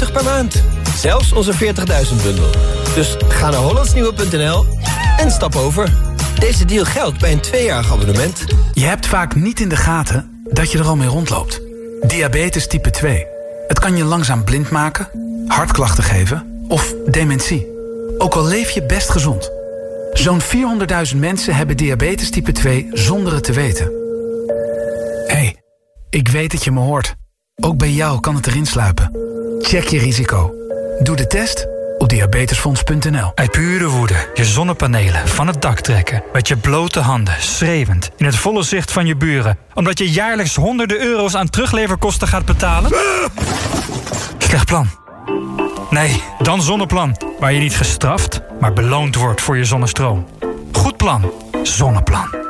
50 per maand. Zelfs onze 40.000 bundel. Dus ga naar hollandsnieuwe.nl en stap over. Deze deal geldt bij een tweejarig abonnement. Je hebt vaak niet in de gaten dat je er al mee rondloopt. Diabetes type 2. Het kan je langzaam blind maken, hartklachten geven of dementie. Ook al leef je best gezond. Zo'n 400.000 mensen hebben diabetes type 2 zonder het te weten. hey, ik weet dat je me hoort. Ook bij jou kan het erin sluipen. Check je risico. Doe de test op diabetesfonds.nl. Uit pure woede je zonnepanelen van het dak trekken. Met je blote handen, schreeuwend, in het volle zicht van je buren. Omdat je jaarlijks honderden euro's aan terugleverkosten gaat betalen? Slecht plan. Nee, dan Zonneplan. Waar je niet gestraft, maar beloond wordt voor je zonnestroom. Goed plan. Zonneplan.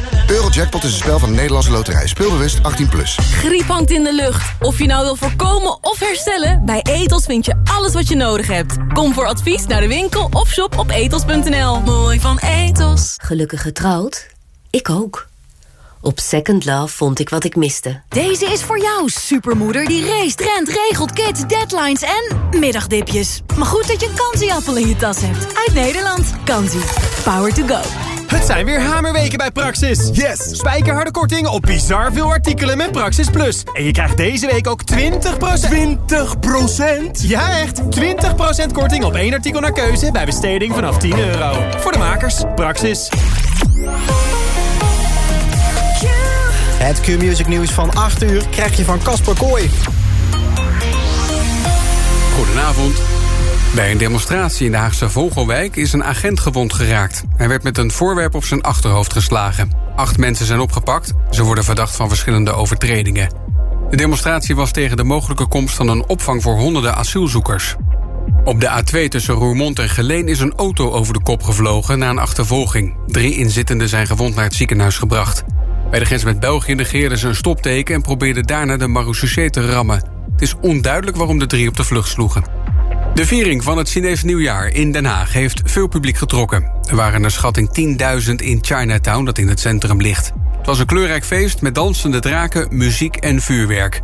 Eurojackpot is een spel van de Nederlandse loterij. Speelbewust 18+. Plus. Griep hangt in de lucht. Of je nou wil voorkomen of herstellen... bij Etos vind je alles wat je nodig hebt. Kom voor advies naar de winkel of shop op etos.nl. Mooi van Etos. Gelukkig getrouwd? Ik ook. Op Second Love vond ik wat ik miste. Deze is voor jou, supermoeder die race, rent, regelt, kids, deadlines en middagdipjes. Maar goed dat je een kansieappel in je tas hebt. Uit Nederland. Kansie. Power to go. Het zijn weer hamerweken bij Praxis. Yes! Spijkerharde korting op bizar veel artikelen met Praxis Plus. En je krijgt deze week ook 20%... 20%? Ja, echt! 20% korting op één artikel naar keuze bij besteding vanaf 10 euro. Voor de makers, Praxis. Het Q-Music nieuws van 8 uur krijg je van Casper Kooi. Goedenavond. Bij een demonstratie in de Haagse Vogelwijk is een agent gewond geraakt. Hij werd met een voorwerp op zijn achterhoofd geslagen. Acht mensen zijn opgepakt. Ze worden verdacht van verschillende overtredingen. De demonstratie was tegen de mogelijke komst van een opvang voor honderden asielzoekers. Op de A2 tussen Roermond en Geleen is een auto over de kop gevlogen na een achtervolging. Drie inzittenden zijn gewond naar het ziekenhuis gebracht. Bij de grens met België negeerden ze een stopteken... en probeerden daarna de marechaussee te rammen. Het is onduidelijk waarom de drie op de vlucht sloegen. De viering van het Chinees nieuwjaar in Den Haag heeft veel publiek getrokken. Er waren naar schatting 10.000 in Chinatown, dat in het centrum ligt. Het was een kleurrijk feest met dansende draken, muziek en vuurwerk.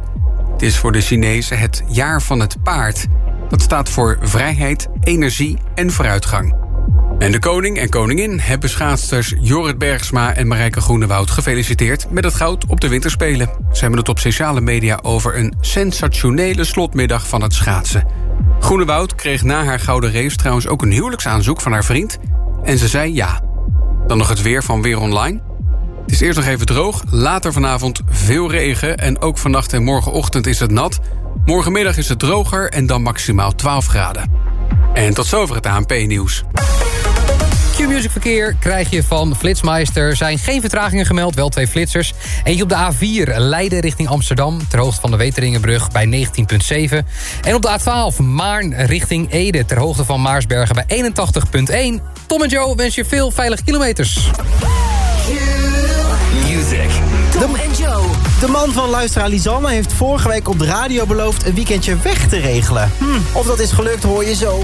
Het is voor de Chinezen het jaar van het paard. Dat staat voor vrijheid, energie en vooruitgang. En de koning en koningin hebben schaatsters Jorrit Bergsma en Marijke Groenewoud gefeliciteerd met het goud op de winterspelen. Ze hebben het op sociale media over een sensationele slotmiddag van het schaatsen. Groenewoud kreeg na haar gouden race trouwens ook een huwelijksaanzoek van haar vriend. En ze zei ja. Dan nog het weer van Weer Online. Het is eerst nog even droog, later vanavond veel regen... en ook vannacht en morgenochtend is het nat. Morgenmiddag is het droger en dan maximaal 12 graden. En tot zover het ANP-nieuws. Q-Music verkeer krijg je van Flitsmeister. Er zijn geen vertragingen gemeld, wel twee flitsers. Eentje op de A4 Leiden richting Amsterdam... ter hoogte van de Weteringenbrug bij 19,7. En op de A12 Maarn richting Ede... ter hoogte van Maarsbergen bij 81,1. Tom en Joe wens je veel veilige kilometers. Music. Tom en Joe. De man van luisteraar Lisanne heeft vorige week op de radio beloofd... een weekendje weg te regelen. Hm, of dat is gelukt hoor je zo.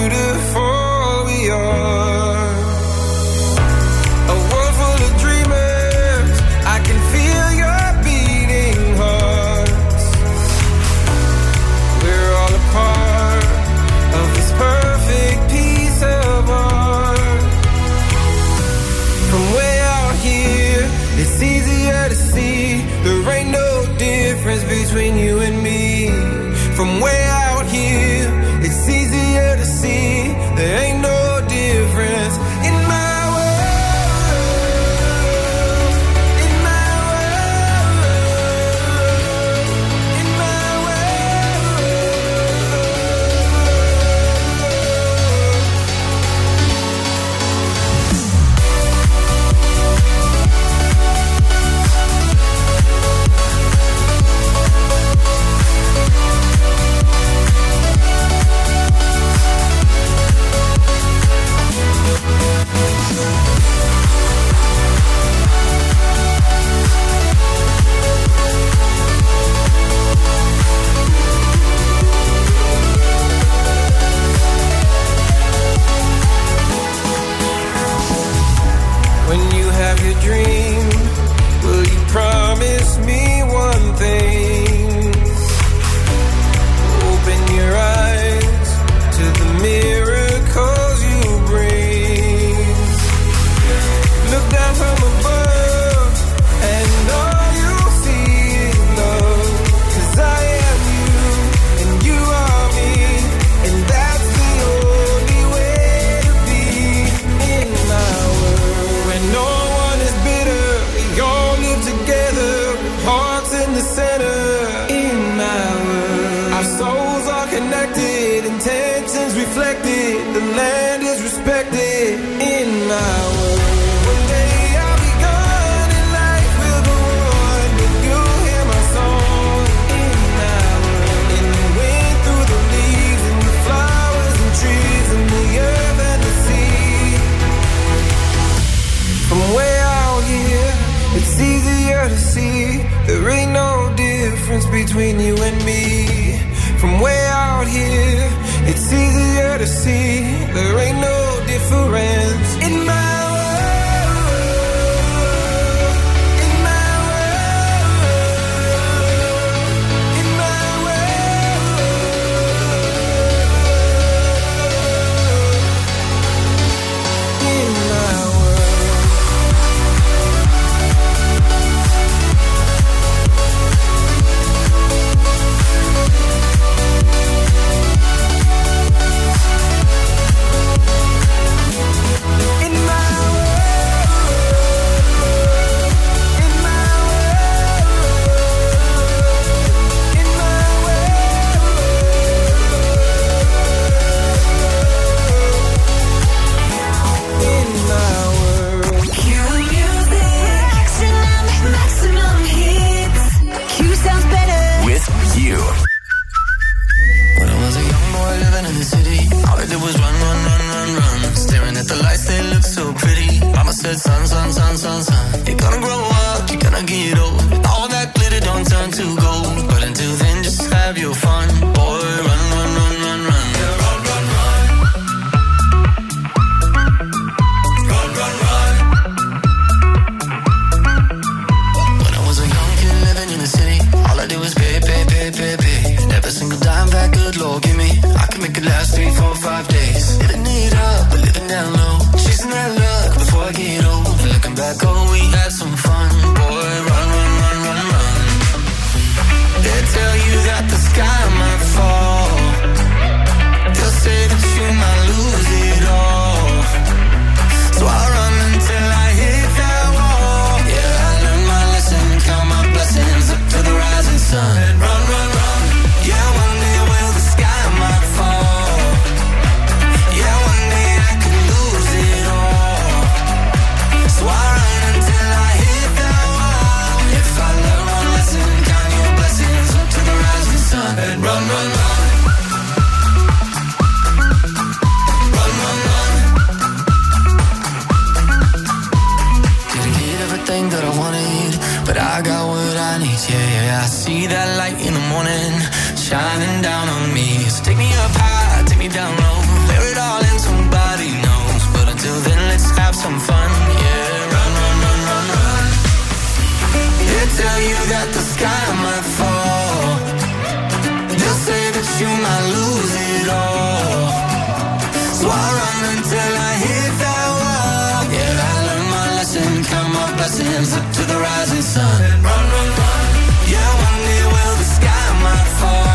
blossoms up to the rising sun. And run, run, run. Yeah, one day will the sky might fall.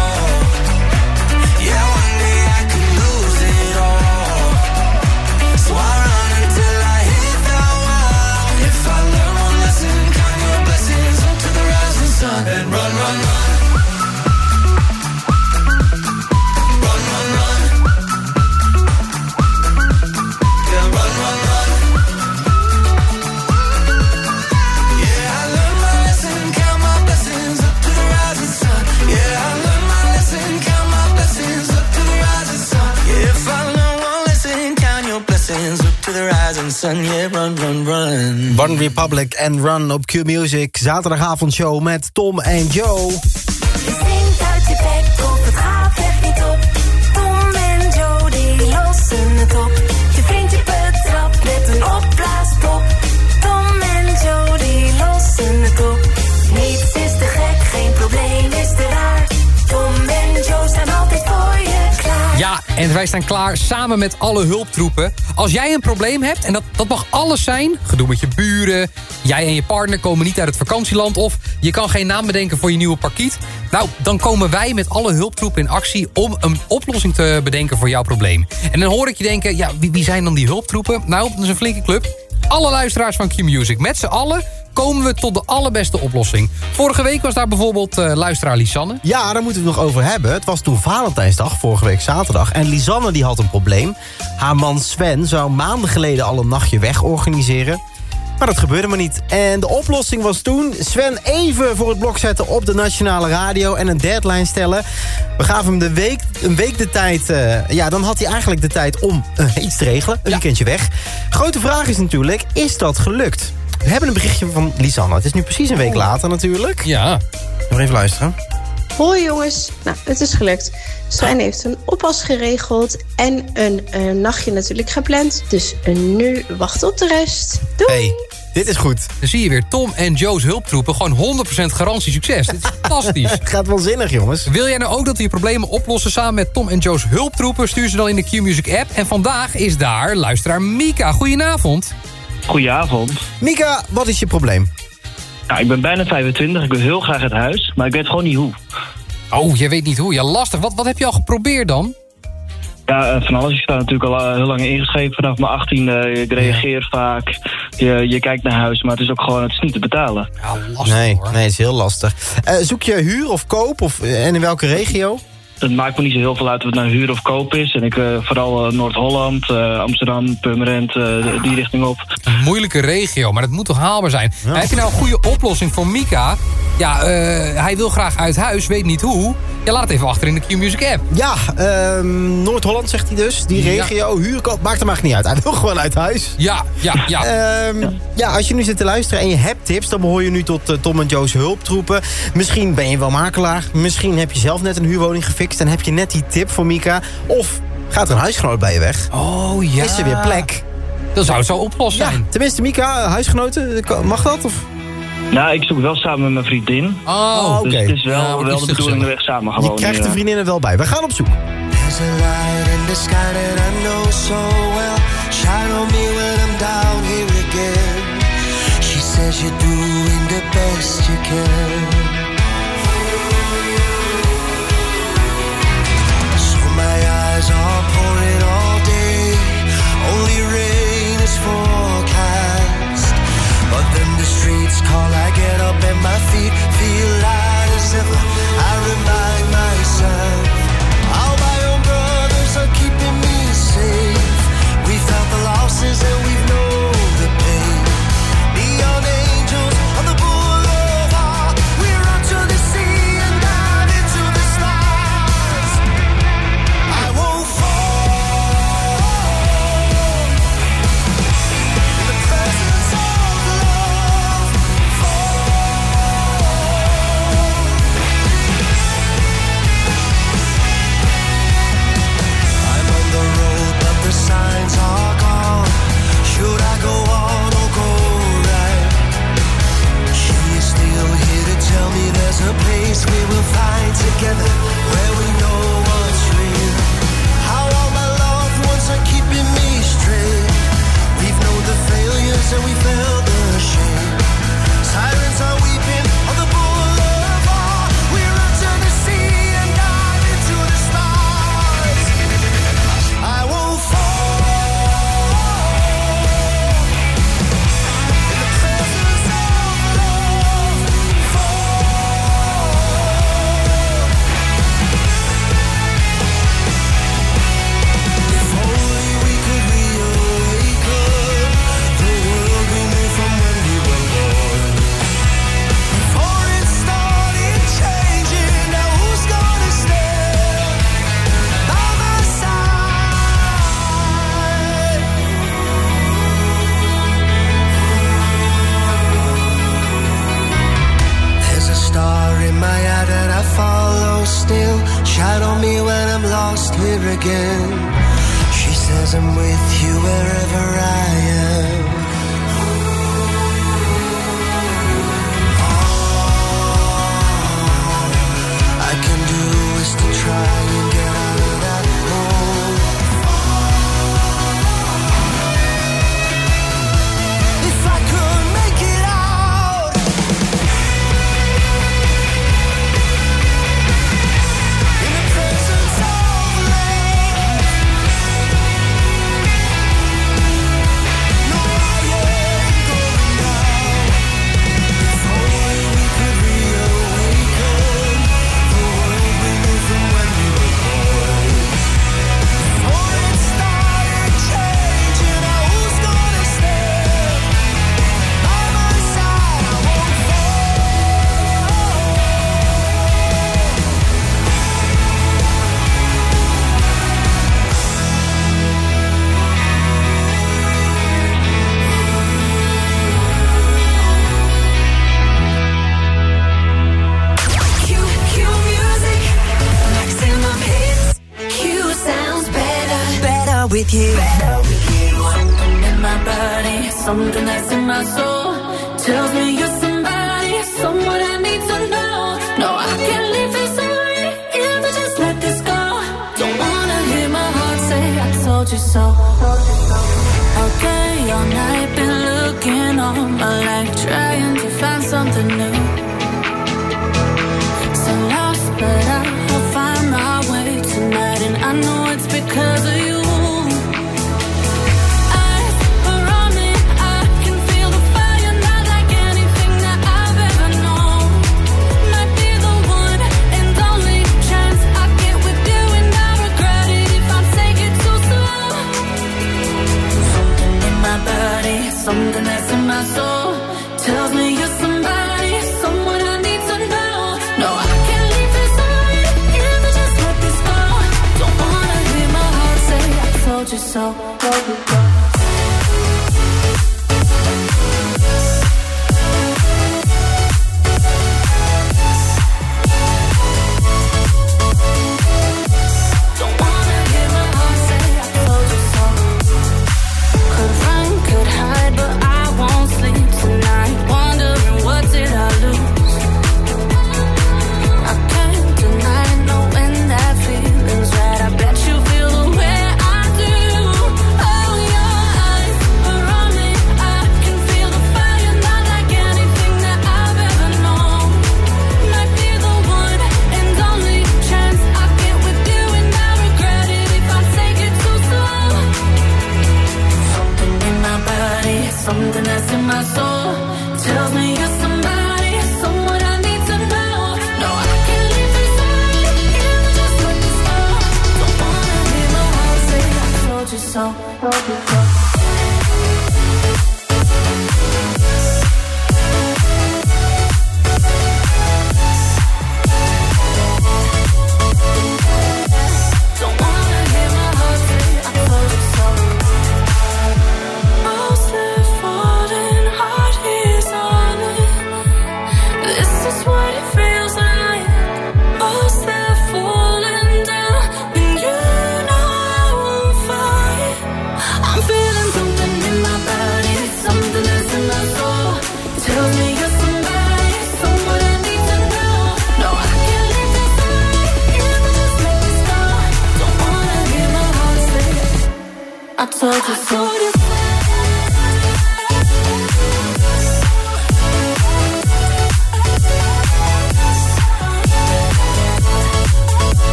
One Republic en Run op Q Music. Zaterdagavondshow met Tom en Joe. En wij staan klaar samen met alle hulptroepen. Als jij een probleem hebt, en dat, dat mag alles zijn... gedoe met je buren, jij en je partner komen niet uit het vakantieland... of je kan geen naam bedenken voor je nieuwe parkiet... nou, dan komen wij met alle hulptroepen in actie... om een oplossing te bedenken voor jouw probleem. En dan hoor ik je denken, ja, wie, wie zijn dan die hulptroepen? Nou, dat is een flinke club alle luisteraars van Q-Music. Met z'n allen komen we tot de allerbeste oplossing. Vorige week was daar bijvoorbeeld eh, luisteraar Lisanne. Ja, daar moeten we het nog over hebben. Het was toen Valentijnsdag, vorige week zaterdag. En Lisanne die had een probleem. Haar man Sven zou maanden geleden al een nachtje weg organiseren. Maar dat gebeurde maar niet. En de oplossing was toen Sven even voor het blok zetten op de nationale radio... en een deadline stellen. We gaven hem de week, een week de tijd... eh, ja, dan had hij eigenlijk de tijd om eh, iets te regelen. Een weekendje weg. Grote vraag is natuurlijk, is dat gelukt? We hebben een berichtje van Lisanne. Het is nu precies een week later natuurlijk. Ja. Nog even luisteren. Hoi jongens, nou het is gelukt. Sven heeft een oppas geregeld en een, eh, nachtje natuurlijk gepland. Dus nu wacht op de rest. Doei! Hey, dit is goed. Dan zie je weer Tom en Joe's hulptroepen. Gewoon 100% garantie succes. Dit is fantastisch. Het gaat wel zinnig, jongens. Wil jij nou ook dat we je problemen oplossen samen met Tom en Joe's hulptroepen? Stuur ze dan in de Q-Music app. En vandaag is daar luisteraar Mika. Goedenavond. Goedenavond. Mika, wat is je probleem? Nou, ik ben bijna 25, ik wil heel graag het huis, maar ik weet gewoon niet hoe. Oh, je weet niet hoe. Ja, lastig. Wat, wat heb je al geprobeerd dan? Ja, eh, van alles. Ik sta natuurlijk al eh, heel lang ingeschreven vanaf mijn 18e. Ik reageer vaak. Je, je kijkt naar huis, maar het is ook gewoon het is niet te betalen. nee, nee, het is heel lastig. Eh, zoek je huur of koop? Of, en in welke regio? Het maakt me niet zo heel veel uit of het nou huur of koop is. En ik eh, vooral eh, Noord-Holland, eh, Amsterdam, Purmerend, eh, die richting op. Een moeilijke regio, maar dat moet toch haalbaar zijn? Heb je nou een goede oplossing voor Mika? Ja, eh, hij wil graag uit huis, weet niet hoe. Ja, laat het even achter in de Q-Music app. Ja, ehm, Noord-Holland zegt hij dus. Die Ja. regio, huur, koop, maakt hem eigenlijk niet uit. Hij wil gewoon uit huis. Ja, ja, ja. Ehm, ja, als je nu zit te luisteren en je hebt tips... dan behoor je nu tot Tom en Joe's hulptroepen. Misschien ben je wel makelaar. Misschien heb je zelf net een huurwoning gefixt... en heb je net die tip voor Mika. Of gaat er een huisgenoot bij je weg. Oh ja. Is er weer plek? Dan zou het zo oplost Ja, zijn. tenminste Mika, huisgenoten, mag dat? Of? Nou, ik zoek wel samen met mijn vriendin. Oh, oké. Dus het is wel, Ja, wel de bedoeling dat we gezellig. echt samen gaan Je krijgt de ja. vriendin er wel bij. We gaan op zoek. There's a light in the and my feet feel light as ever. Told you so. So. Told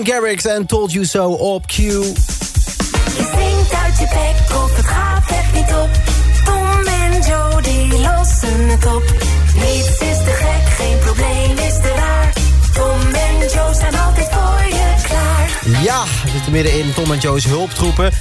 Martin Garrix en Told You So op Q. Je zingt uit je bek of het gaat echt niet op. Tom en Joe die lossen het op. Niets is te gek, geen probleem is te raar. Tom en Joe staan altijd voor je klaar. Ja, we zitten midden in Tom en Joe's hulptroepen.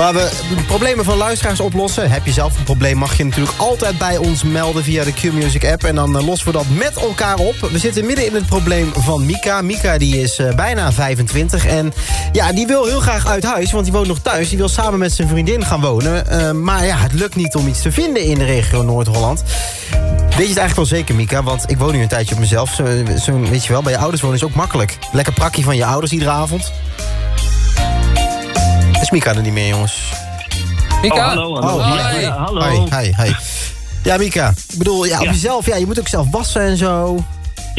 Waar we de problemen van luisteraars oplossen. Heb je zelf een probleem, mag je natuurlijk altijd bij ons melden via de Q-Music app. En dan eh, lossen we dat met elkaar op. We zitten midden in het probleem van Mika. Mika die is eh, bijna 25 en ja, die wil heel graag uit huis, want die woont nog thuis. Die wil samen met zijn vriendin gaan wonen. Eh, maar ja, het lukt niet om iets te vinden in de regio Noord-Holland. Weet je het eigenlijk wel zeker, Mika? Want ik woon nu een tijdje op mezelf. Zo, zo, weet je wel, bij je ouders wonen is ook makkelijk. Lekker prakkie van je ouders iedere avond. Is Mika er niet meer, jongens? Mika? Oh, hallo, hallo. Oh, Ja, hi. ja, hallo. Hi, hi, hi. Ja, Mika. Ik bedoel, ja, op Ja. jezelf, ja, je moet ook zelf wassen en zo.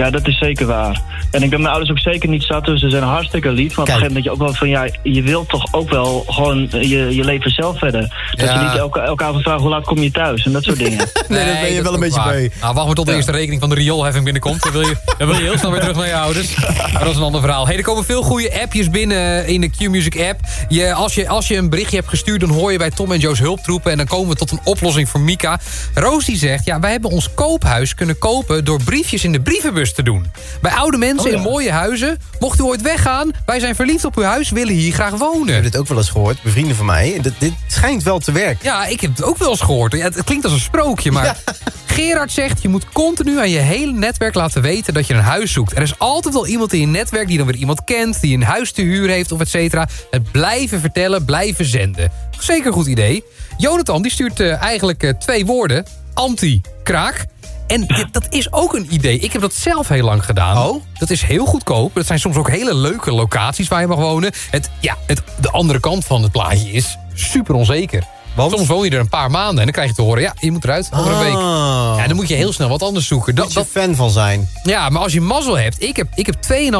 Ja, dat is zeker waar. En ik ben mijn ouders ook zeker niet zat, dus ze zijn hartstikke lief. Maar op een gegeven moment dat je ook wel van, ja, je wilt toch ook wel gewoon je, je leven zelf verder. Dat Ja. je niet elke, elke avond vraagt, hoe laat kom je thuis? En dat soort dingen. Nee, dat ben je wel een beetje waar. bij. Nou, wacht maar tot de eerste rekening van de rioolheffing binnenkomt. Dan wil, je, dan wil je heel snel weer terug naar je ouders. Maar dat is een ander verhaal. Hey, er komen veel goede appjes binnen in de Q-Music app. Je, als, je, als je een berichtje hebt gestuurd, dan hoor je bij Tom en Joe's hulptroepen. En dan komen we tot een oplossing voor Mika. Roos die zegt, ja, wij hebben ons koophuis kunnen kopen... door briefjes in de brievenbus te doen. Bij oude mensen Oh ja. in mooie huizen. Mocht u ooit weggaan, wij zijn verliefd op uw huis... willen hier graag Ik wonen. heb dit ook wel eens gehoord, bij vrienden van mij. Dit, dit schijnt wel te werken. Ja, ik heb het ook wel eens gehoord. Ja, het klinkt als een sprookje, maar... Gerard zegt, je moet continu aan je hele netwerk laten weten dat je een huis zoekt. Er is altijd wel iemand in je netwerk die dan weer iemand kent... die een huis te huur heeft of et cetera. Het blijven vertellen, blijven zenden. Zeker een goed idee. Jonathan die stuurt eh, eigenlijk eh, twee woorden. Anti-kraak. En dit- dat is ook een idee. Ik heb dat zelf heel lang gedaan. Oh? Dat is heel goedkoop. Dat zijn soms ook hele leuke locaties waar je mag wonen. Het, ja, het, de andere kant van het plaatje is super onzeker. Soms woon je er een paar maanden en dan krijg je te horen... ja, je moet eruit over een week. Ah. Ja, dan moet je heel snel wat anders zoeken. Dat, Moet je fan van zijn. ja, maar als je mazzel hebt... Ik heb, ik heb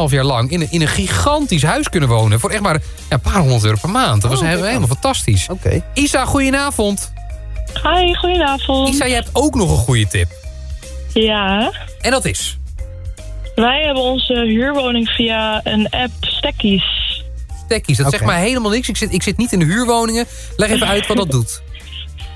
2,5 jaar lang in een, in een gigantisch huis kunnen wonen... voor echt maar ja, een paar honderd euro per maand. Dat was Oh, helemaal, fantastisch. Oké. Isa, goedenavond. Hi, goedenavond. Isa, je hebt ook nog een goede tip. Ja, En dat is? wij hebben onze huurwoning via een app Stekkies. Stekkies, dat zegt mij helemaal niks. Ik zit, ik zit niet in de huurwoningen. Leg even uit wat dat doet.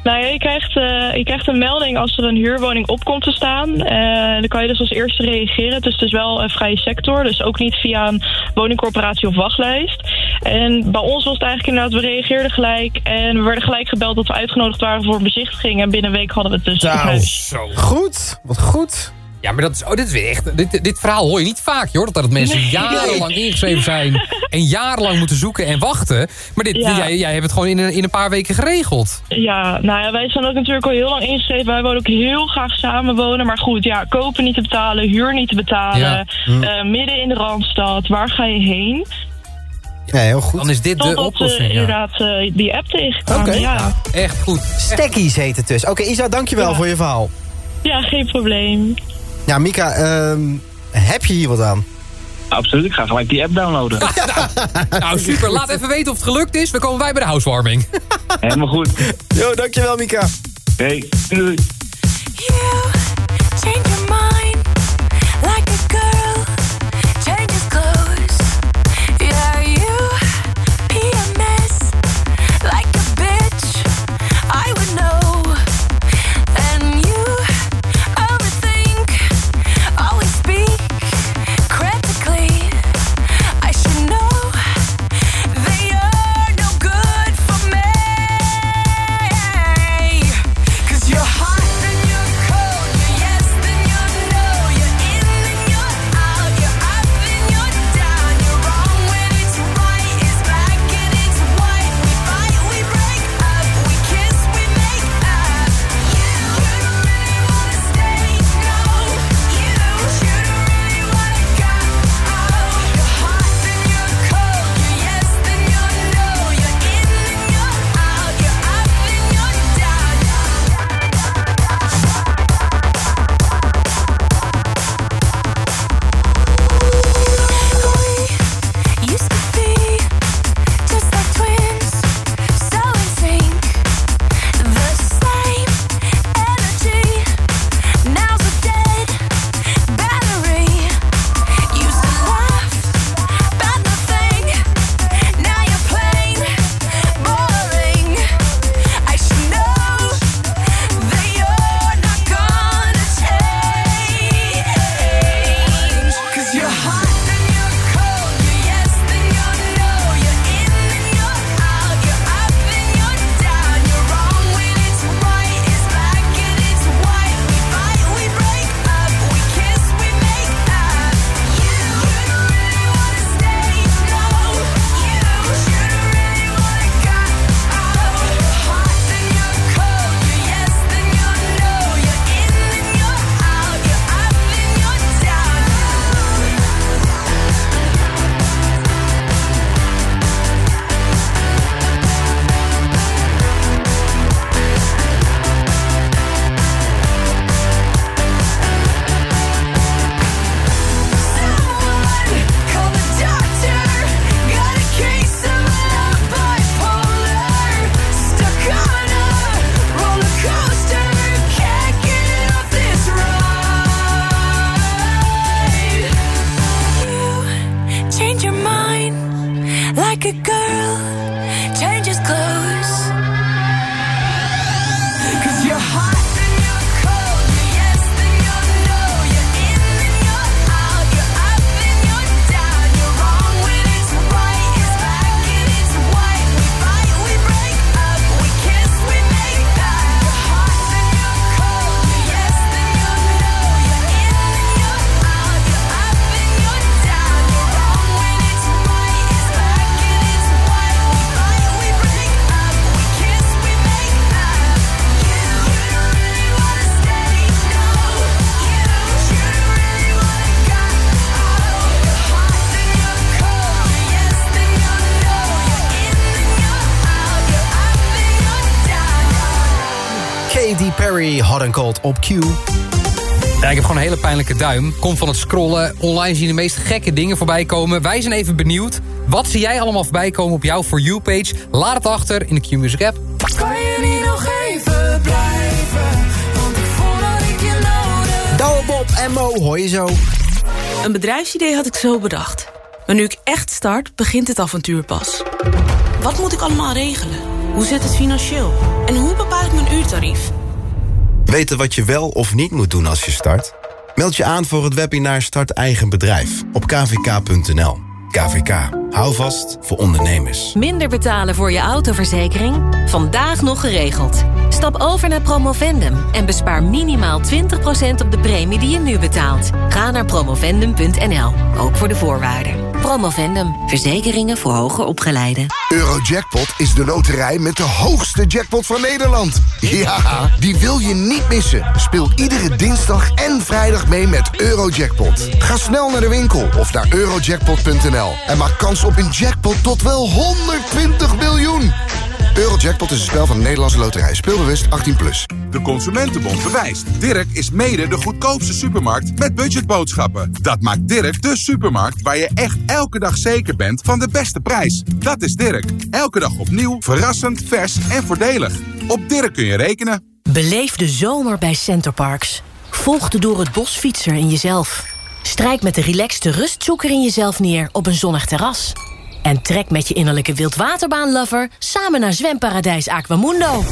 Nou ja, je krijgt, eh, je krijgt een melding als er een huurwoning op komt te staan. Eh, dan kan je dus als eerste reageren. Het is dus wel een vrije sector, dus ook niet via een woningcorporatie of wachtlijst. En bij ons was het eigenlijk inderdaad, we reageerden gelijk. En we werden gelijk gebeld dat we uitgenodigd waren voor een bezichtiging. En binnen een week hadden we het dus huis. Zo. Goed, wat goed. Ja, maar dat is, oh, dit is weer echt... Dit, dit verhaal hoor je niet vaak, joh. Dat, dat mensen Nee. jarenlang ingeschreven zijn... en jarenlang moeten zoeken en wachten. Maar dit, Ja. jij, jij hebt het gewoon in een, in een paar weken geregeld. Ja, nou ja, wij zijn ook natuurlijk al heel lang ingeschreven. Wij willen ook heel graag samenwonen. Maar goed, ja, kopen niet te betalen, huur niet te betalen. Ja. Hm. eh, midden in de Randstad, waar ga je heen? Ja, heel goed. Dan is dit de Totdat we oplossing, ja. inderdaad eh, die app tegenkwamen, Oké. ja. Echt goed. Stekkies heet het dus. Oké, Isa, dankjewel voor je verhaal. Ja, geen probleem. Ja, Mika, ehm, heb je hier wat aan? Absoluut, ik ga gelijk die app downloaden. Nou, super. Laat even weten of het gelukt is. We komen wij bij de housewarming. Helemaal goed. Yo, dankjewel Mika. Hey, doei. Change your mind Op Q. Ja, ik heb gewoon een hele pijnlijke duim. Komt van het scrollen. Online zie je de meest gekke dingen voorbij komen. Wij zijn even benieuwd. Wat zie jij allemaal voorbij komen op jouw For You-page? Laat het achter in de Q-Music app. Kan je niet nog even blijven? Want ik voel dat ik je nodig Douwe Bob en Mo, hoor je zo. Een bedrijfsidee had ik zo bedacht. Maar nu ik echt start, begint het avontuur pas. Wat moet ik allemaal regelen? Hoe zit het financieel? En hoe bepaal ik mijn uurtarief? Weten wat je wel of niet moet doen als je start? Meld je aan voor het webinar Start Eigen Bedrijf op kvk.nl. KVK, hou vast voor ondernemers. Minder betalen voor je autoverzekering? Vandaag nog geregeld. Stap over naar Promovendum en bespaar minimaal 20% op de premie die je nu betaalt. Ga naar promovendum.nl, ook voor de voorwaarden. Promovendum, verzekeringen voor hoger opgeleiden. Eurojackpot is de loterij met de hoogste jackpot van Nederland. Ja, die wil je niet missen. Speel iedere dinsdag en vrijdag mee met Eurojackpot. Ga snel naar de winkel of naar eurojackpot.nl en maak kans op een jackpot tot wel 120 miljoen. Eurojackpot is een spel van de Nederlandse loterij. Speelbewust 18+. Plus. De Consumentenbond bewijst. Dirk is mede de goedkoopste supermarkt met budgetboodschappen. Dat maakt Dirk de supermarkt waar je echt elke dag zeker bent van de beste prijs. Dat is Dirk. Elke dag opnieuw, verrassend, vers en voordelig. Op Dirk kun je rekenen. Beleef de zomer bij Centerparks. Volg de door het bos fietser in jezelf. Strijk met de relaxte rustzoeker in jezelf neer op een zonnig terras. En trek met je innerlijke wildwaterbaanlover samen naar zwemparadijs Aquamundo.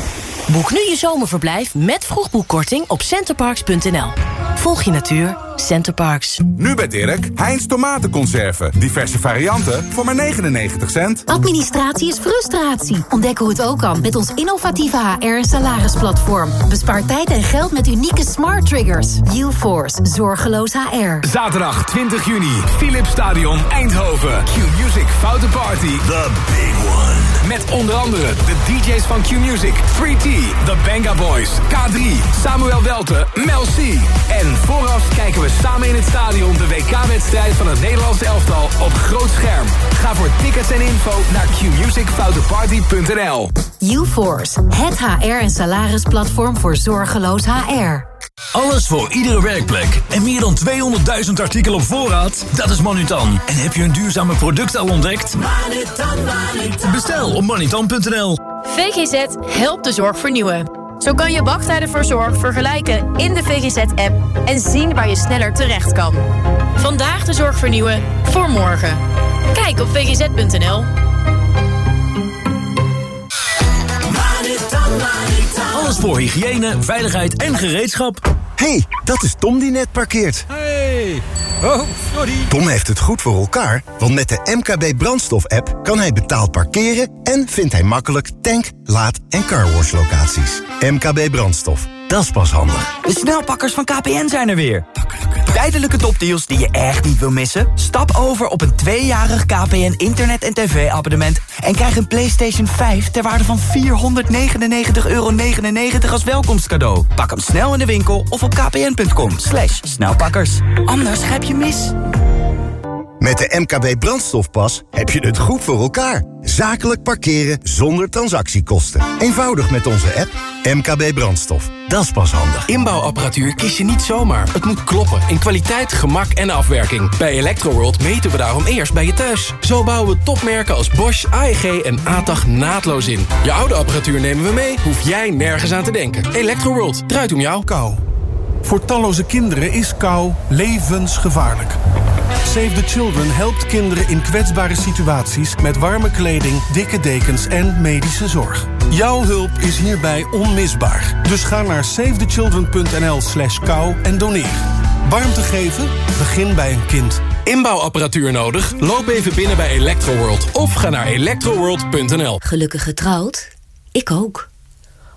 Boek nu je zomerverblijf met vroegboekkorting op centerparks.nl. Volg je natuur, Centerparks. Nu bij Dirk, Heinz tomatenconserven. Diverse varianten voor maar 99 cent. Administratie is frustratie. Ontdek hoe het ook kan met ons innovatieve HR- en salarisplatform. Bespaar tijd en geld met unieke smart triggers. UForce, zorgeloos HR. Zaterdag 20 juni, Philips Stadion Eindhoven. Q-Music Foute Party. The big one. Met onder andere de DJ's van Q-Music, 3T, The Banga Boys, K3, Samuel Welte, Mel C. En vooraf kijken we samen in het stadion de WK-wedstrijd van het Nederlandse elftal op groot scherm. Ga voor tickets en info naar qmusicfouteparty.nl. UForce, het HR- en salarisplatform voor zorgeloos HR. Alles voor iedere werkplek. En meer dan 200.000 artikelen op voorraad? Dat is Manutan. En heb je een duurzame product al ontdekt? Bestel op manutan.nl. VGZ helpt de zorg vernieuwen. Zo kan je wachttijden voor zorg vergelijken in de VGZ-app en zien waar je sneller terecht kan. Vandaag de zorg vernieuwen voor morgen. Kijk op vgz.nl. Alles voor hygiëne, veiligheid en gereedschap. hey, dat is Tom die net parkeert. Hey. Oh, sorry. Tom heeft het goed voor elkaar, want met de MKB brandstof-app kan hij betaald parkeren en vindt hij makkelijk tank, laad- en carwash locaties. MKB brandstof, dat is pas handig. De snelpakkers van KPN zijn er weer. Tijdelijke topdeals die je echt niet wil missen? Stap over op een tweejarig KPN internet- en tv-abonnement... en krijg een PlayStation 5 ter waarde van 499,99 euro als welkomstcadeau. Pak hem snel in de winkel of op kpn.com. Slash snelpakkers. Anders grijp je mis. Met de MKB brandstofpas heb je het goed voor elkaar. Zakelijk parkeren zonder transactiekosten. Eenvoudig met onze app MKB brandstof. Dat is pas handig. Inbouwapparatuur kies je niet zomaar. Het moet kloppen in kwaliteit, gemak en afwerking. Bij Electroworld meten we daarom eerst bij je thuis. Zo bouwen we topmerken als Bosch, AEG en ATAG naadloos in. Je oude apparatuur nemen we mee, hoef jij nergens aan te denken. Electroworld, draait om jou. Kou. Voor talloze kinderen is kou levensgevaarlijk. Save the Children helpt kinderen in kwetsbare situaties... met warme kleding, dikke dekens en medische zorg. Jouw hulp is hierbij onmisbaar. Dus ga naar savethechildren.nl slash kou en doneer. Warmte geven? Begin bij een kind. Inbouwapparatuur nodig? Loop even binnen bij Electroworld of ga naar electroworld.nl. Gelukkig getrouwd? Ik ook.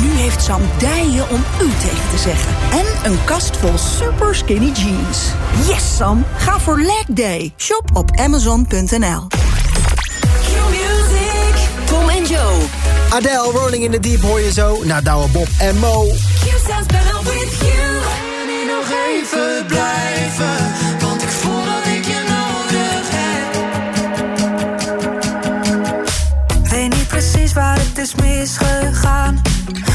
Nu heeft Sam dijen om u tegen te zeggen. En een kast vol super skinny jeans. Yes, Sam. Ga voor leg day. Shop op amazon.nl. Tom en Joe. Adele, Rolling in the Deep hoor je zo. na Douwe Bob en Mo. Q sounds better with you. En nu nog even blijven. Want ik voel dat ik je nodig heb. Weet niet precies waar het is misgegaan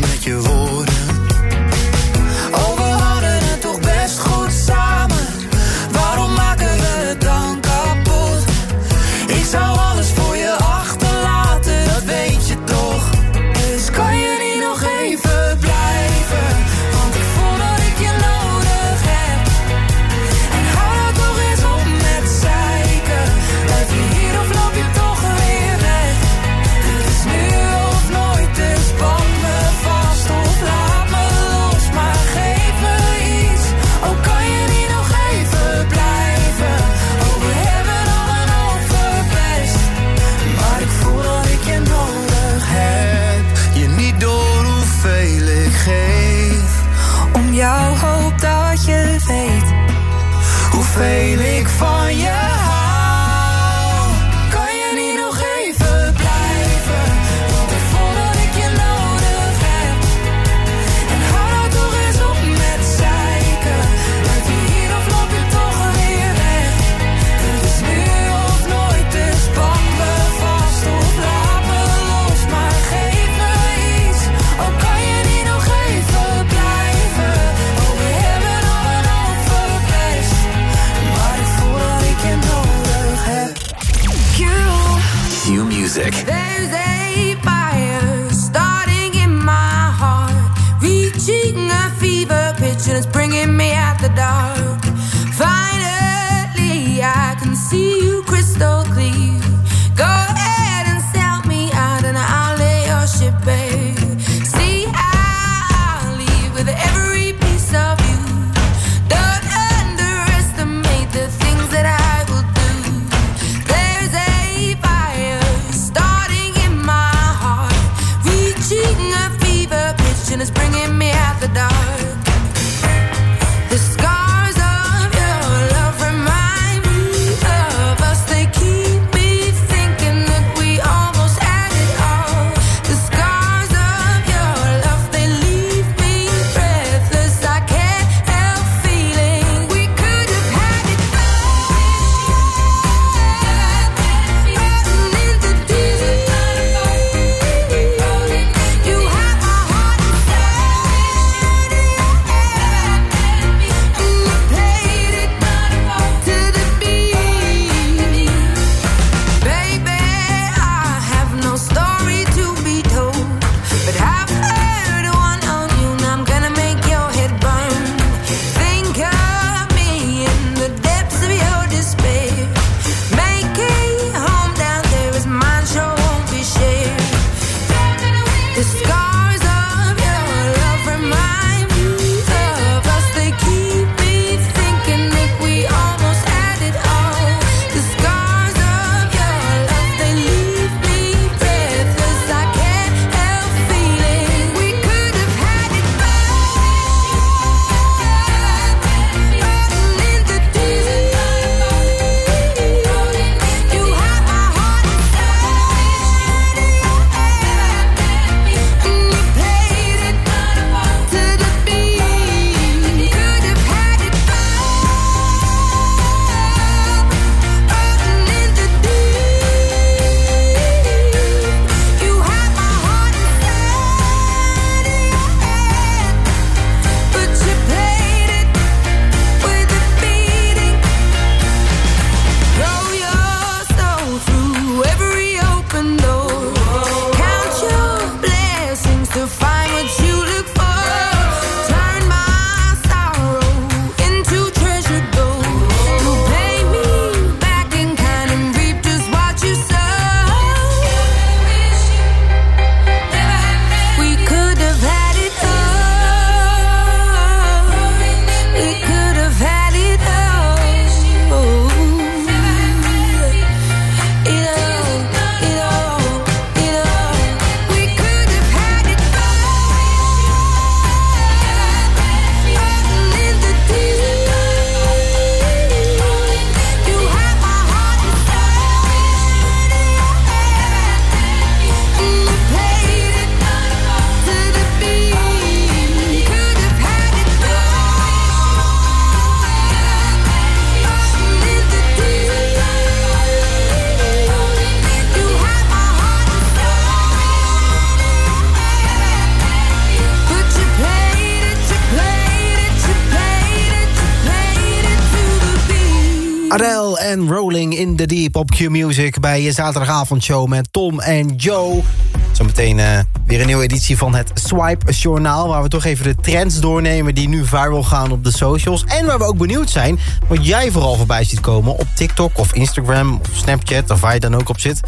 met je woorden. Rolling in the Deep op Q-Music... bij je zaterdagavondshow met Tom en Joe. Zometeen uh, weer een nieuwe editie van het Swipe Journaal... waar we toch even de trends doornemen die nu viral gaan op de socials. En waar we ook benieuwd zijn wat jij vooral voorbij ziet komen... op TikTok of Instagram of Snapchat of waar je dan ook op zit.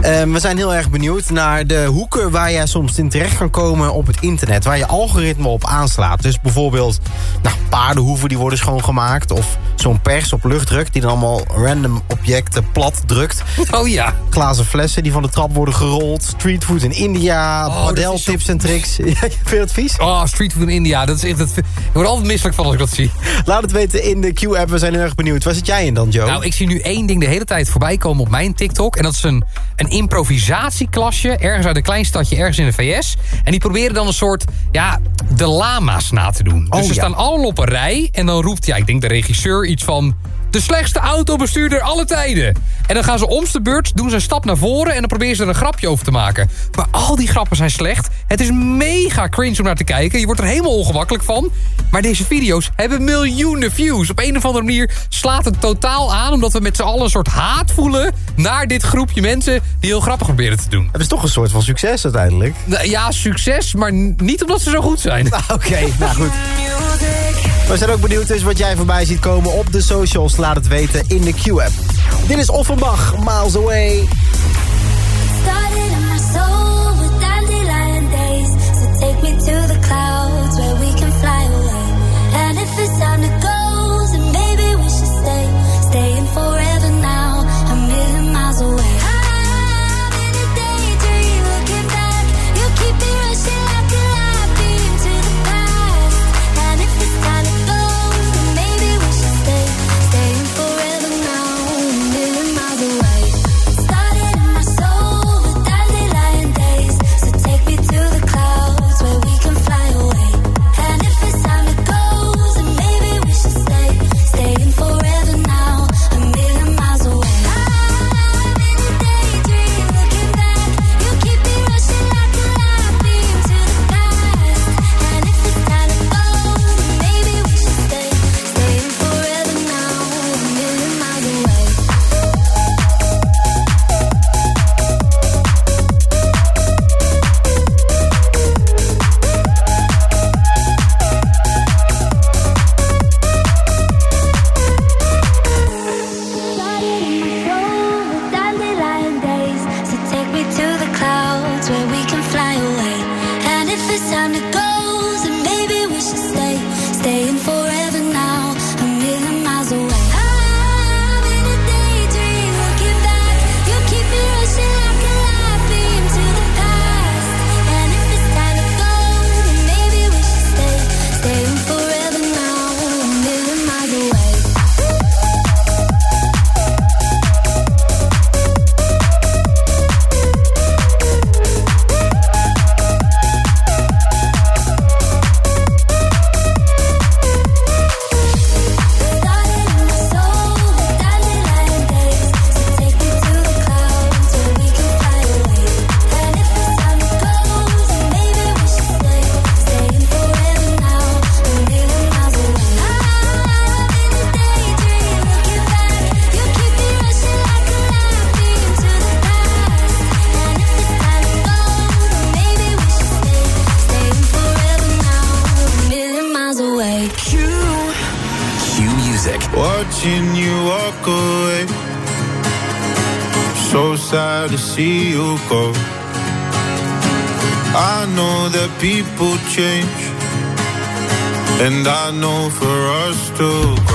Uh, we zijn heel erg benieuwd naar de hoeken waar jij soms in terecht kan komen op het internet... waar je algoritme op aanslaat. Dus bijvoorbeeld nou, paardenhoeven die worden schoongemaakt... of zo'n pers op luchtdruk die dan allemaal random objecten plat drukt. Oh ja. Glazen flessen die van de trap worden gerold. Streetfood in India. Oh, Padel tips en tricks. Vind je dat vies? Oh, streetfood in India. Dat is echt, dat, ik word altijd misselijk van als ik dat zie. Laat het weten in de Q-app. We zijn heel erg benieuwd. Waar zit jij in dan, Joe? Nou, ik zie nu één ding de hele tijd voorbij komen op mijn TikTok. En dat is een, een improvisatieklasje. Ergens uit een klein stadje, ergens in de VS. En die proberen dan een soort, ja, de lama's na te doen. Oh, dus ze ja. staan allemaal op een rij. En dan roept, ja, ik denk de regisseur iets van... De slechtste autobestuurder alle tijden. En dan gaan ze omste beurt, doen ze een stap naar voren... en dan proberen ze er een grapje over te maken. Maar al die grappen zijn slecht. Het is mega cringe om naar te kijken. Je wordt er helemaal ongemakkelijk van. Maar deze video's hebben miljoenen views. Op een of andere manier slaat het totaal aan... omdat we met z'n allen een soort haat voelen... naar dit groepje mensen die heel grappig proberen te doen. Het is toch een soort van succes uiteindelijk. Nou, Ja, succes, maar niet omdat ze zo goed zijn. Oké, nou goed. We zijn ook benieuwd dus wat jij voorbij ziet komen op de socials. Laat het weten in de Q-app. Dit is Offenbach, Miles Away. Started days. And I know for us to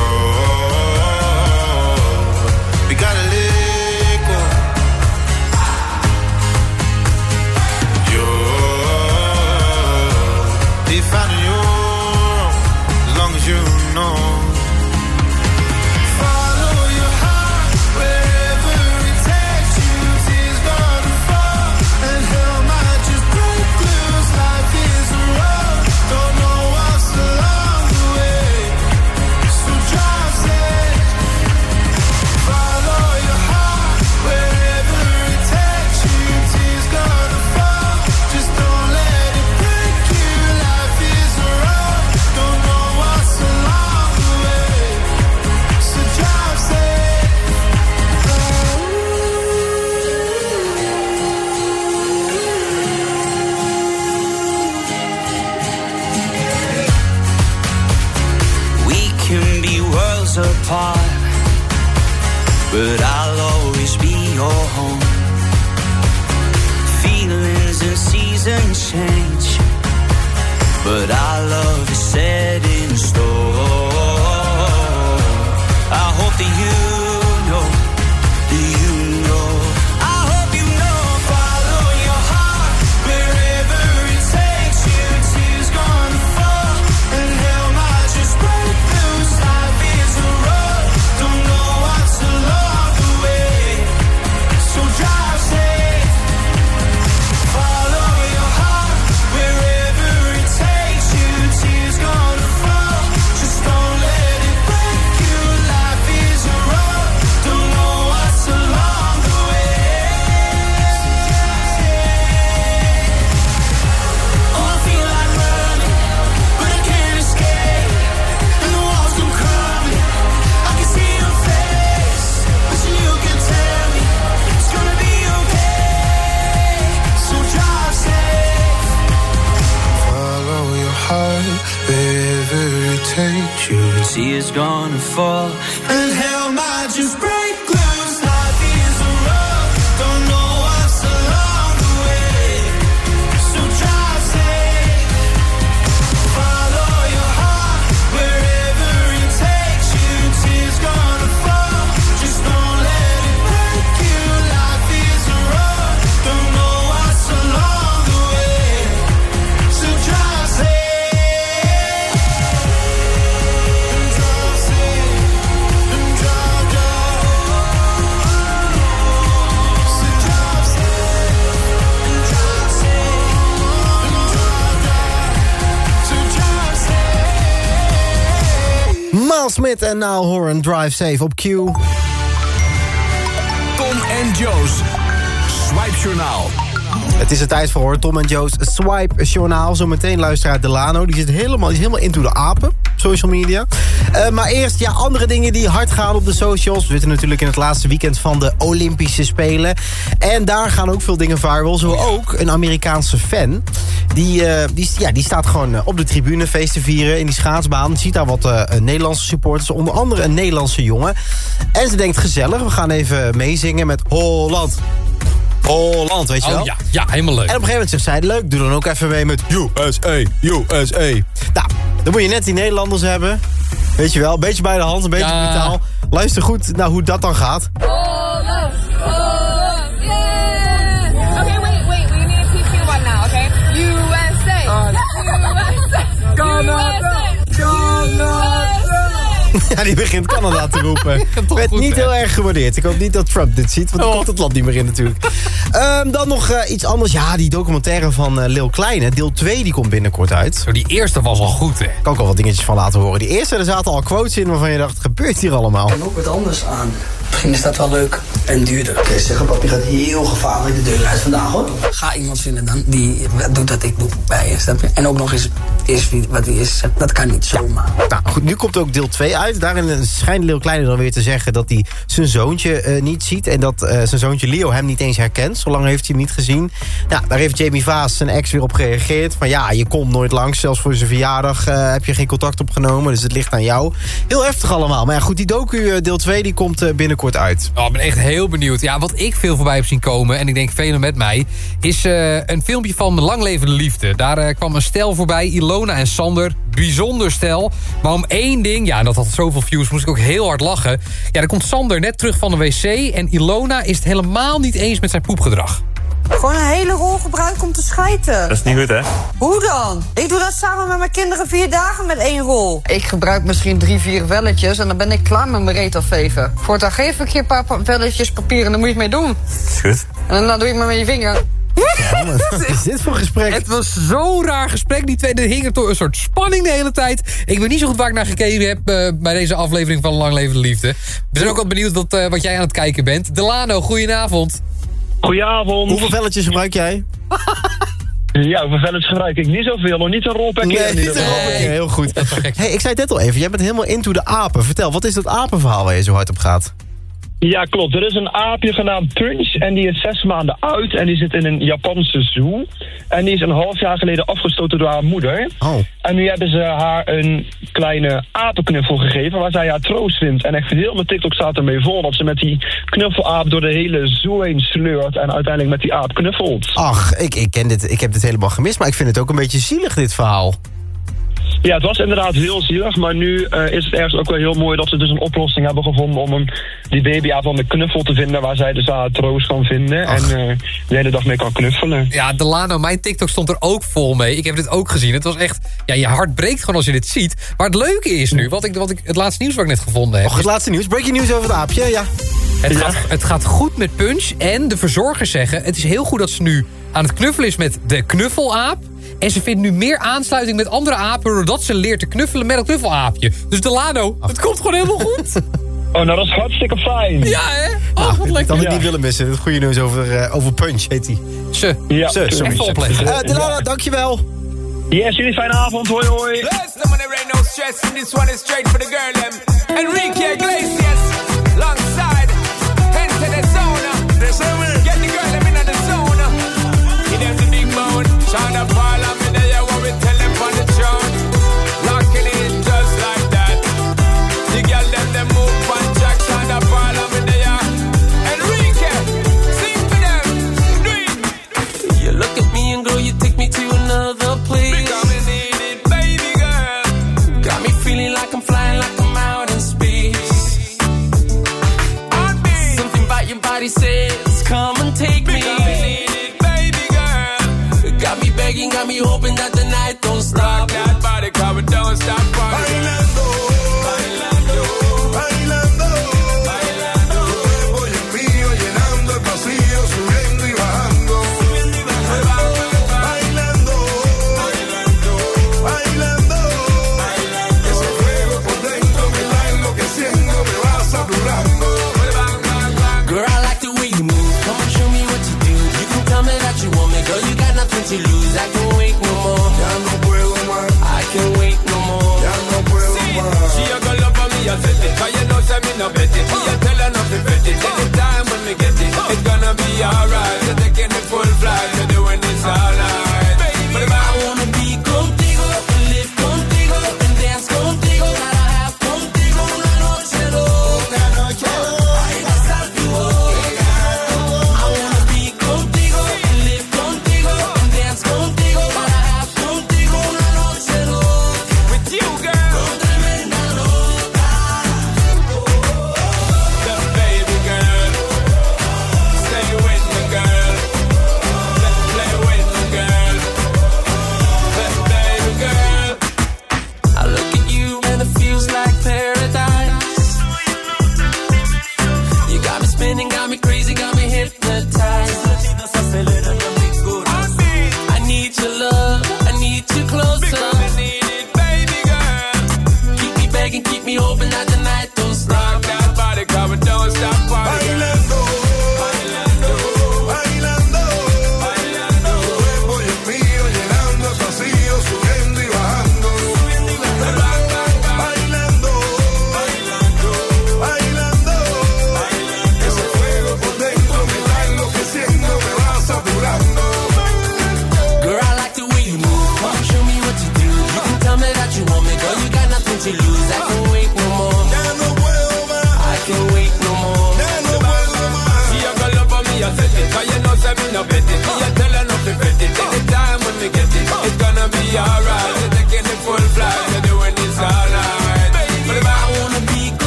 Smith en Now Horan Drive Safe op Q. Tom en Joe's Swipe Journaal. Het is de tijd voor hoor, Tom en Joe's Swipe Journaal. Zometeen luisteraar Delano, die zit helemaal, die is helemaal into de apen. Social media. Eh, maar eerst, ja, andere dingen die hard gaan op de socials. We zitten natuurlijk in het laatste weekend van de Olympische Spelen. En daar gaan ook veel dingen viral. Zo ook een Amerikaanse fan. Die, eh, die, ja, die staat gewoon eh, op de tribune feest te vieren in die schaatsbaan. Ziet daar wat Nederlandse supporters. Onder andere een Nederlandse jongen. En ze denkt gezellig, we gaan even meezingen met Holland. Holland, weet je Oh wel? ja, ja, helemaal leuk. En op een gegeven moment zegt zij, leuk, doe dan ook even mee met USA, USA. Nou, dan moet je net die Nederlanders hebben. Weet je wel, een beetje bij de hand, een beetje Ja. brutaal. Luister goed naar hoe dat dan gaat. Ja, die begint Canada te roepen. Werd goed, niet hè? heel erg gewaardeerd. Ik hoop niet dat Trump dit ziet, want dan komt het land niet meer in natuurlijk. Ehm, dan nog eh, iets anders. Ja, die documentaire van eh Lil Kleine. Deel 2 die komt binnenkort uit. Zo, die eerste was al goed, hè? Ik kan ook al wat dingetjes van laten horen. Die eerste, er zaten al quotes in waarvan je dacht, gebeurt hier allemaal? En ook wat anders aan. Misschien is dat wel leuk en duurder. Je zeggen, papi gaat heel gevaarlijk de deur uit vandaag hoor. Ga iemand vinden dan die doet dat ik doe bij je, snap je? En ook nog eens is wie- wat hij is, dat kan niet zomaar. Nou goed, nu komt ook deel 2 uit. Daarin schijnt Lil Kleine dan weer te zeggen dat hij zijn zoontje eh, niet ziet. En dat eh, zijn zoontje Leo hem niet eens herkent. Zolang heeft hij hem niet gezien. Nou, daar heeft Jamie Vaas, zijn ex, weer op gereageerd. Van ja, je komt nooit langs. Zelfs voor zijn verjaardag eh, heb je geen contact opgenomen. Dus het ligt aan jou. Heel heftig allemaal. Maar ja, goed, die docu deel 2 die komt eh, binnenkort uit. Oh, ik ben echt heel benieuwd. Ja, wat ik veel voorbij heb zien komen, en ik denk velen met mij... is eh, een filmpje van Lang Levende Liefde. Daar eh, kwam een stel voorbij, Ilona en Sander. Bijzonder stel. Maar om één ding, ja, en dat had zoveel views, moest ik ook heel hard lachen. Ja, dan komt Sander net terug van de wc... en Ilona is het helemaal niet eens met zijn poepgedrag. Gewoon een hele rol gebruiken om te schijten. Dat is niet goed, hè? Hoe dan? Ik doe dat samen met mijn kinderen vier dagen met één rol. Ik gebruik misschien drie, vier velletjes en dan ben ik klaar met mijn reet afveven. Voortaan geef ik je een paar pa- velletjes papier en dan moet je het mee doen. is goed. En dan doe je het maar met je vinger. Wat is dit voor gesprek? Het was zo'n raar gesprek. Die twee, er hing er toch een soort spanning de hele tijd. Ik weet niet zo goed waar ik naar gekeken heb eh, bij deze aflevering van Lang Leven de Liefde. We zijn ook wel benieuwd wat, eh, wat jij aan het kijken bent. Delano, goedenavond. Goedenavond. Hoeveel velletjes gebruik jij? Ja, hoeveel velletjes gebruik ik? Niet zoveel, nog niet zo'n rol per keer. Nee, niet een. Heel goed. Hey, ik zei het net al even, jij bent helemaal into de apen. Vertel, wat is dat apenverhaal waar je zo hard op gaat? Ja, klopt. Er is een aapje genaamd Punch en die is zes maanden oud en die zit in een Japanse zoo. En die is een half jaar geleden afgestoten door haar moeder. Oh. En nu hebben ze haar een kleine apenknuffel gegeven waar zij haar troost vindt. En echt heel mijn TikTok staat ermee vol dat ze met die knuffelaap door de hele zoo heen sleurt en uiteindelijk met die aap knuffelt. Ach, ik, ik, ken dit, ik heb dit helemaal gemist, maar ik vind het ook een beetje zielig, dit verhaal. Ja, het was inderdaad heel zielig, maar nu eh, is het ergens ook wel heel mooi dat ze dus een oplossing hebben gevonden om hem, die babyaap van de knuffel te vinden waar zij dus haar troost kan vinden en eh, de hele dag mee kan knuffelen. Ja, Delano, mijn TikTok stond er ook vol mee. Ik heb dit ook gezien. Het was echt... Ja, je hart breekt gewoon als je dit ziet. Maar het leuke is nu, wat ik, wat ik, het laatste nieuws wat ik net gevonden heb... Och, het laatste nieuws. Breaking nieuws over het aapje, ja. Het, gaat, het gaat goed met Punch en de verzorgers zeggen... het is heel goed dat ze nu aan het knuffelen is met de knuffelaap... En ze vindt nu meer aansluiting met andere apen... doordat ze leert te knuffelen met een knuffelaapje. Dus Delano, het komt gewoon helemaal goed. Oh, nou dat is hartstikke fijn. Ja, hè? Oh, Nou, wat lekker. Dat ik Ja. niet willen missen. Het goede nieuws over, eh, over Punch heet hij. Ze. Ja, Ze, sorry. Even opletten. Eh, Delano, dankjewel. Yes, jullie fijne avond. Hoi hoi. Bless them when there ain't no stress, and this one is straight for the girl them. Enrique Iglesias, alongside, enter the zone. Big bone, Shonda Paul, I'm hoping that the night don't stop.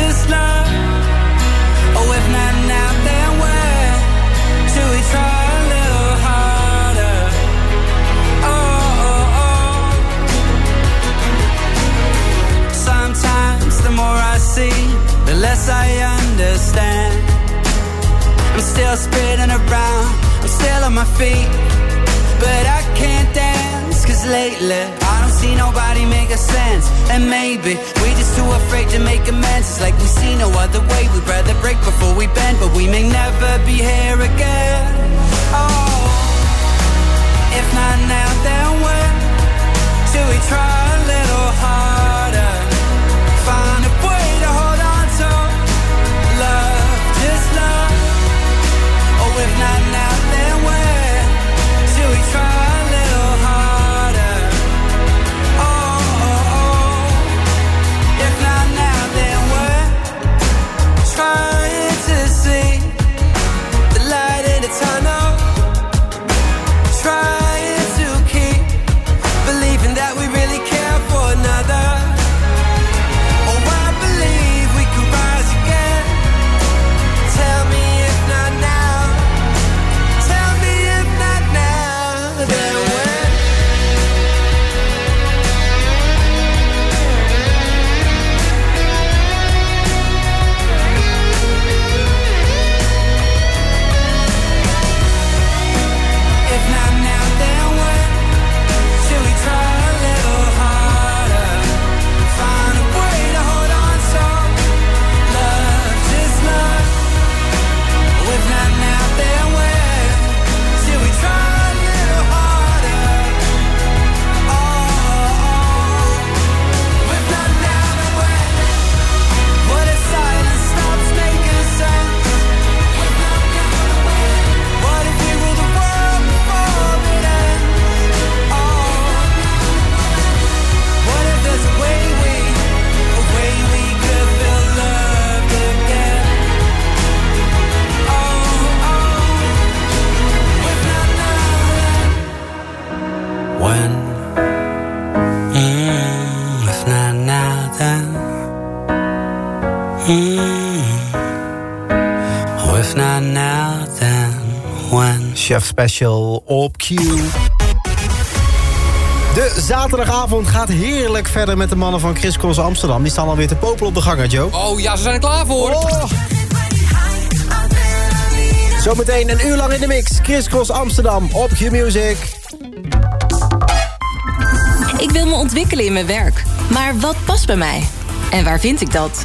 just love. Oh, if not now, then when? Should we try a little harder? Oh, oh, oh. Sometimes the more I see, the less I understand. I'm still spinning around, I'm still on my feet, but I can't dance. Cause lately, I don't see nobody make a sense. And maybe we too afraid to make amends. It's like we see no other way. We'd rather break before we bend, but we may never be here again. Oh, if not now, then when? Should we try Chef Special op Q. De zaterdagavond gaat heerlijk verder met de mannen van Chris Cross Amsterdam. Die staan alweer te popelen op de gang, hè, Joe? Oh ja, ze zijn er klaar voor. Oh. Zometeen een uur lang in de mix. Chris Cross Amsterdam op Q Music. Ik wil me ontwikkelen in mijn werk. Maar wat past bij mij? En waar vind ik dat?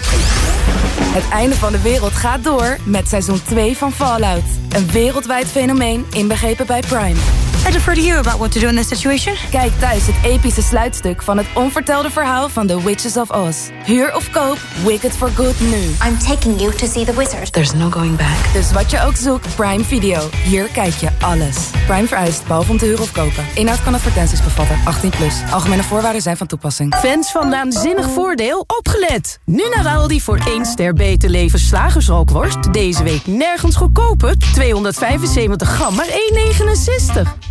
Het einde van de wereld gaat door met seizoen 2 van Fallout. Een wereldwijd fenomeen inbegrepen bij Prime. I defer to you about what to do in this situation. Kijk thuis het epische sluitstuk van het onvertelde verhaal van The Witches of Oz. Huur of koop Wicked for Good nu. I'm taking you to see the wizard. There's no going back. Dus wat je ook zoekt, Prime Video. Hier kijk je alles. Prime vereist, behalve om te huren of kopen. Inhoud kan advertenties bevatten. 18 plus. Algemene voorwaarden zijn van toepassing. Fans van Naanzinnig Voordeel, opgelet! Nu naar Aldi voor 1 ster beter leven slagersrookworst. Deze week nergens goedkoper. 275 gram, maar 1,69.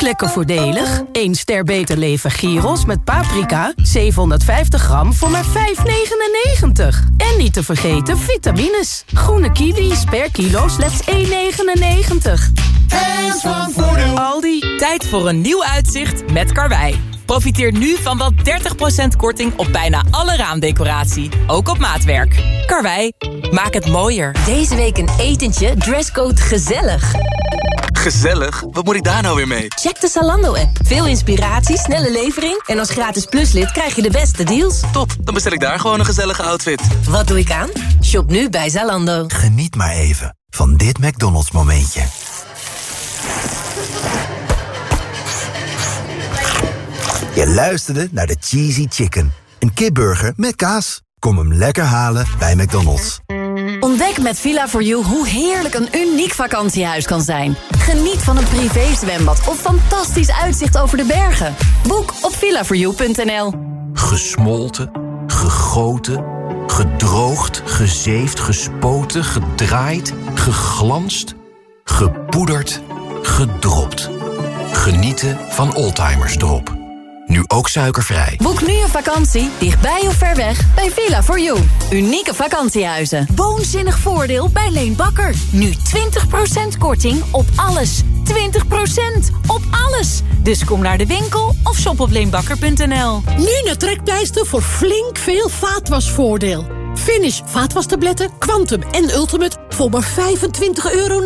Ook lekker voordelig. 1 ster beter leven gyros met paprika. 750 gram voor maar 5,99. En niet te vergeten vitamines. Groene kiwis per kilo slechts 1,99. Hands van Voordeel. Aldi. Tijd voor een nieuw uitzicht met Karwei. Profiteer nu van wel 30% korting op bijna alle raamdecoratie. Ook op maatwerk. Karwei, maak het mooier. Deze week een etentje, dresscode gezellig. Gezellig? Wat moet ik daar nou weer mee? Check de Zalando-app. Veel inspiratie, snelle levering... en als gratis pluslid krijg je de beste deals. Top, dan bestel ik daar gewoon een gezellige outfit. Wat doe ik aan? Shop nu bij Zalando. Geniet maar even van dit McDonald's momentje. Je luisterde naar de Cheesy Chicken. Een kipburger met kaas. Kom hem lekker halen bij McDonald's. Ontdek met Villa4You hoe heerlijk een uniek vakantiehuis kan zijn. Geniet van een privézwembad of fantastisch uitzicht over de bergen. Boek op villa4you.nl. Gesmolten, gegoten, gedroogd, gezeefd, gespoten, gedraaid, geglanst, gepoederd, gedropt. Genieten van Oldtimers Drop. Nu ook suikervrij. Boek nu een vakantie, dichtbij of ver weg, bij Villa4You. Unieke vakantiehuizen. Woonzinnig voordeel bij Leen Bakker. Nu 20% korting op alles. 20% op alles. Dus kom naar de winkel of shop op leenbakker.nl. Nu naar Trekpleister voor flink veel vaatwasvoordeel. Finish vaatwastabletten, Quantum en Ultimate voor maar 25,99 euro.